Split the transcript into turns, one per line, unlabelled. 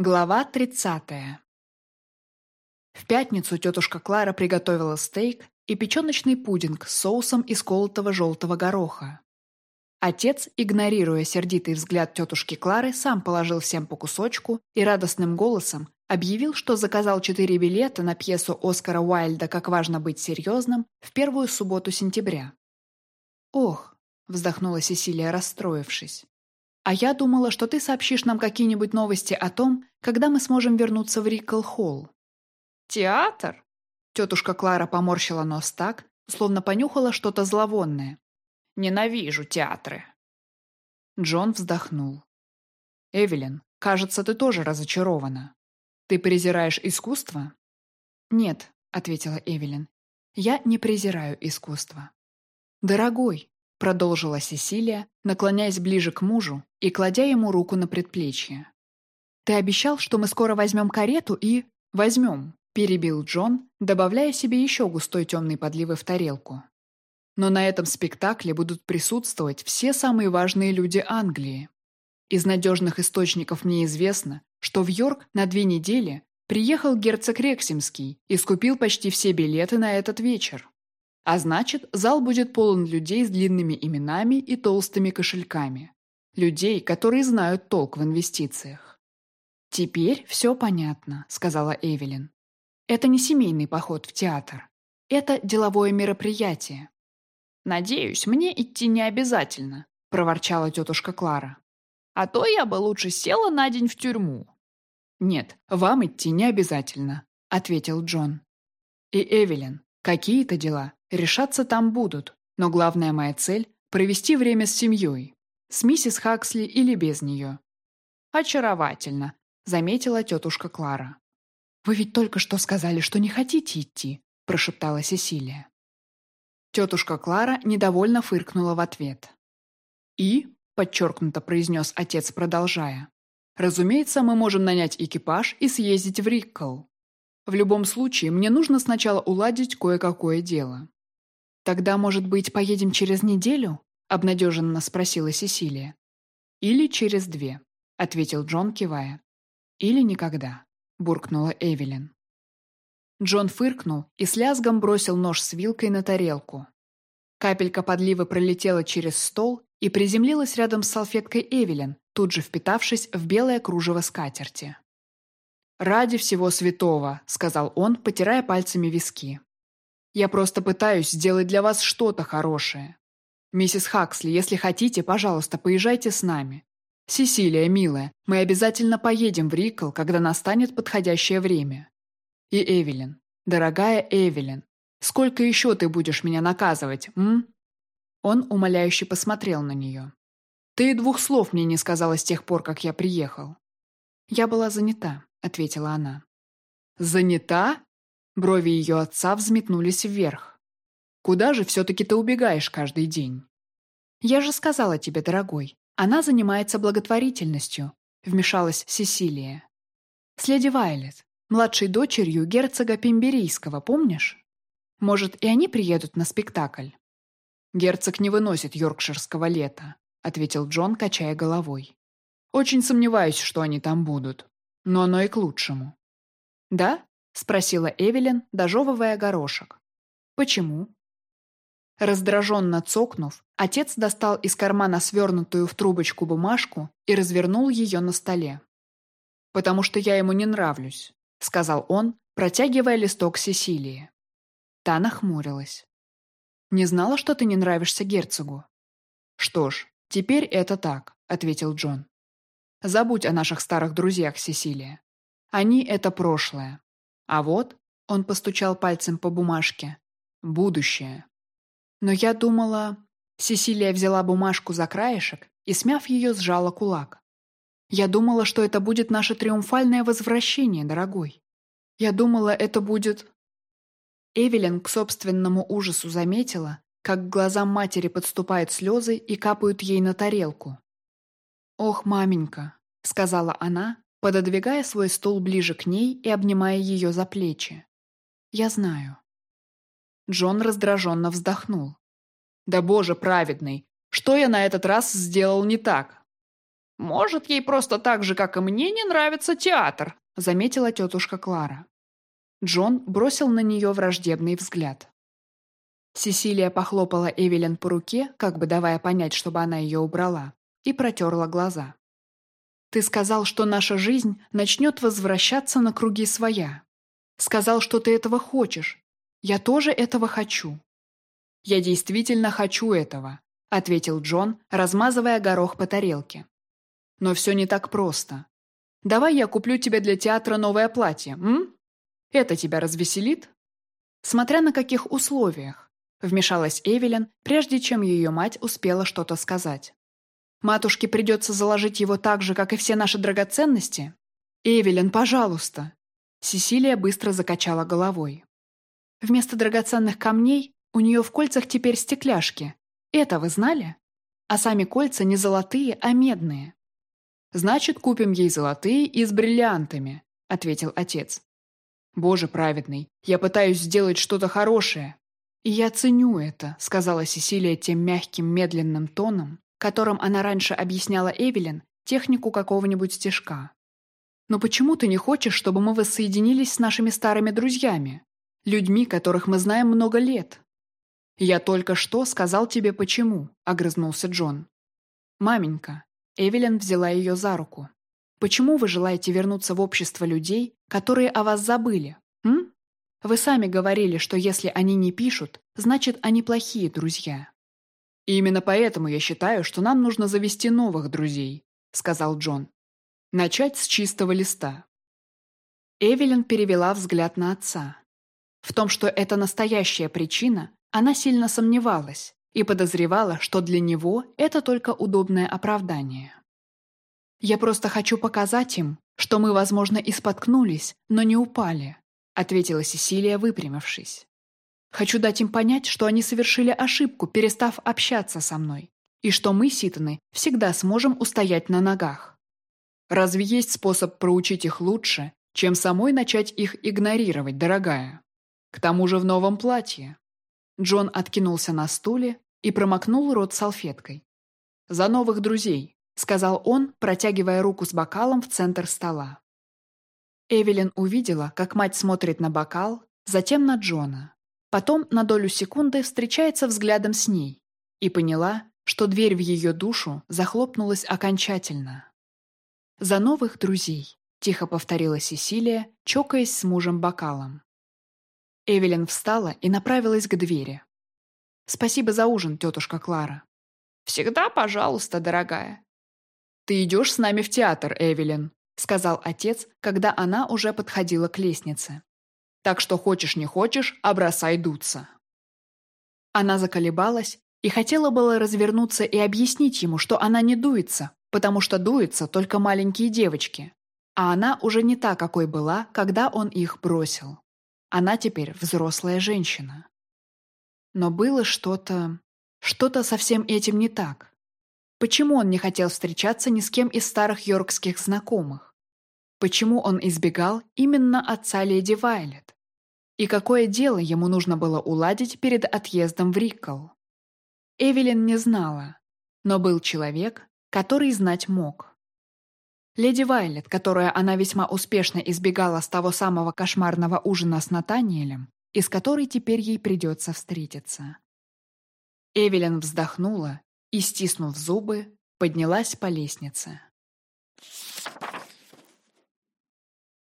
Глава 30. В пятницу тетушка Клара приготовила стейк и печеночный пудинг с соусом из колотого желтого гороха. Отец, игнорируя сердитый взгляд тетушки Клары, сам положил всем по кусочку и радостным голосом объявил, что заказал четыре билета на пьесу Оскара Уайльда «Как важно быть серьезным» в первую субботу сентября. «Ох», — вздохнула Сесилия, расстроившись. А я думала, что ты сообщишь нам какие-нибудь новости о том, когда мы сможем вернуться в Рикл-Холл».
«Театр?»
Тетушка Клара поморщила нос так, словно понюхала что-то зловонное.
«Ненавижу театры».
Джон вздохнул. «Эвелин, кажется, ты тоже разочарована. Ты презираешь искусство?» «Нет», — ответила Эвелин. «Я не презираю искусство». «Дорогой», — продолжила Сесилия, наклоняясь ближе к мужу и кладя ему руку на предплечье. «Ты обещал, что мы скоро возьмем карету и...» «Возьмем», — перебил Джон, добавляя себе еще густой темной подливы в тарелку. «Но на этом спектакле будут присутствовать все самые важные люди Англии. Из надежных источников мне известно, что в Йорк на две недели приехал герцог Рексимский и скупил почти все билеты на этот вечер. А значит, зал будет полон людей с длинными именами и толстыми кошельками. Людей, которые знают толк в инвестициях. «Теперь все понятно», — сказала Эвелин. «Это не семейный поход в театр. Это деловое мероприятие».
«Надеюсь, мне идти не обязательно», — проворчала тетушка Клара. «А то я бы лучше села на день в тюрьму».
«Нет, вам идти не обязательно», — ответил Джон. «И Эвелин, какие-то дела Решаться там будут, но главная моя цель – провести время с семьей. С миссис Хаксли или без нее.
«Очаровательно», – заметила тетушка Клара.
«Вы ведь только что сказали, что не хотите идти», – прошептала Сесилия. Тетушка Клара недовольно фыркнула в ответ. «И», – подчеркнуто произнес отец, продолжая, «разумеется, мы можем нанять экипаж и съездить в Риккл. В любом случае, мне нужно сначала уладить кое-какое дело. «Тогда, может быть, поедем через неделю?» — обнадеженно спросила Сесилия. «Или через две», — ответил Джон, кивая. «Или никогда», — буркнула Эвелин. Джон фыркнул и с лязгом бросил нож с вилкой на тарелку. Капелька подливы пролетела через стол и приземлилась рядом с салфеткой Эвелин, тут же впитавшись в белое кружево скатерти. «Ради всего святого», — сказал он, потирая пальцами виски. Я просто пытаюсь сделать для вас что-то хорошее. Миссис Хаксли, если хотите, пожалуйста, поезжайте с нами. Сесилия, милая, мы обязательно поедем в Рикл, когда настанет подходящее время. И Эвелин, дорогая Эвелин, сколько еще ты будешь меня наказывать, м? Он умоляюще посмотрел на нее. Ты и двух слов мне не сказала с тех пор, как я приехал. Я была занята, ответила она. Занята? Брови ее отца взметнулись вверх. «Куда же все-таки ты убегаешь каждый день?» «Я же сказала тебе, дорогой, она занимается благотворительностью», вмешалась Сесилия. «С леди Вайлет, младшей дочерью герцога Пемберийского, помнишь? Может, и они приедут на спектакль?» «Герцог не выносит йоркширского лета», ответил Джон, качая головой. «Очень сомневаюсь, что они там будут. Но оно и к лучшему». «Да? Спросила Эвелин, дожевывая горошек. «Почему?» Раздраженно цокнув, отец достал из кармана свернутую в трубочку бумажку и развернул ее на столе. «Потому что я ему не нравлюсь», — сказал он, протягивая листок Сесилии. Та нахмурилась. «Не знала, что ты не нравишься герцогу?» «Что ж, теперь это так», — ответил Джон. «Забудь о наших старых друзьях, Сесилия. Они — это прошлое. А вот, он постучал пальцем по бумажке, будущее. Но я думала... Сесилия взяла бумажку за краешек и, смяв ее, сжала кулак. Я думала, что это будет наше триумфальное возвращение, дорогой. Я думала, это будет... Эвелин к собственному ужасу заметила, как к глазам матери подступают слезы и капают ей на тарелку. «Ох, маменька», — сказала она, пододвигая свой стул ближе к ней и обнимая ее за плечи. «Я знаю». Джон раздраженно вздохнул. «Да боже праведный! Что я на этот раз сделал не так?»
«Может, ей просто так же, как и мне, не нравится театр», заметила тетушка Клара.
Джон бросил на нее враждебный взгляд. Сесилия похлопала Эвелин по руке, как бы давая понять, чтобы она ее убрала, и протерла глаза. «Ты сказал, что наша жизнь начнет возвращаться на круги своя. Сказал, что ты этого хочешь. Я тоже этого хочу». «Я действительно хочу этого», — ответил Джон, размазывая горох по тарелке. «Но все не так просто. Давай я куплю тебе для театра новое платье, м? Это тебя развеселит?» «Смотря на каких условиях», — вмешалась Эвелин, прежде чем ее мать успела что-то сказать. «Матушке придется заложить его так же, как и все наши драгоценности?» «Эвелин, пожалуйста!» Сесилия быстро закачала головой. «Вместо драгоценных камней у нее в кольцах теперь стекляшки. Это вы знали? А сами кольца не золотые, а медные. «Значит, купим ей золотые и с бриллиантами», — ответил отец. «Боже праведный, я пытаюсь сделать что-то хорошее». «И я ценю это», — сказала Сесилия тем мягким, медленным тоном, которым она раньше объясняла Эвелин технику какого-нибудь стежка. «Но почему ты не хочешь, чтобы мы воссоединились с нашими старыми друзьями, людьми, которых мы знаем много лет?» «Я только что сказал тебе почему», — огрызнулся Джон. «Маменька, Эвелин взяла ее за руку. «Почему вы желаете вернуться в общество людей, которые о вас забыли? М? Вы сами говорили, что если они не пишут, значит, они плохие друзья». «И именно поэтому я считаю, что нам нужно завести новых друзей», — сказал Джон. «Начать с чистого листа». Эвелин перевела взгляд на отца. В том, что это настоящая причина, она сильно сомневалась, и подозревала, что для него это только удобное оправдание. «Я просто хочу показать им, что мы, возможно, и споткнулись, но не упали», ответила Сесилия, выпрямившись. «Хочу дать им понять, что они совершили ошибку, перестав общаться со мной, и что мы, Ситаны, всегда сможем устоять на ногах. Разве есть способ проучить их лучше, чем самой начать их игнорировать, дорогая? К тому же в новом платье. Джон откинулся на стуле и промокнул рот салфеткой. «За новых друзей», — сказал он, протягивая руку с бокалом в центр стола. Эвелин увидела, как мать смотрит на бокал, затем на Джона. Потом на долю секунды встречается взглядом с ней и поняла, что дверь в ее душу захлопнулась окончательно. «За новых друзей», — тихо повторила Сесилия, чокаясь с мужем бокалом. Эвелин встала и направилась к двери. «Спасибо за ужин, тетушка Клара».
«Всегда пожалуйста, дорогая».
«Ты идешь с нами в театр, Эвелин», — сказал отец, когда она уже подходила к лестнице. «Так что хочешь не хочешь, а бросай дуться». Она заколебалась и хотела было развернуться и объяснить ему, что она не дуется, потому что дуются только маленькие девочки, а она уже не та, какой была, когда он их бросил. Она теперь взрослая женщина. Но было что-то... Что-то со всем этим не так. Почему он не хотел встречаться ни с кем из старых йоркских знакомых? Почему он избегал именно отца леди Вайлет? И какое дело ему нужно было уладить перед отъездом в Риккл? Эвелин не знала, но был человек, который знать мог. Леди Вайлет, которую она весьма успешно избегала с того самого кошмарного ужина с Натаниэлем, и с которой теперь ей придется встретиться. Эвелин вздохнула и, стиснув зубы, поднялась по лестнице.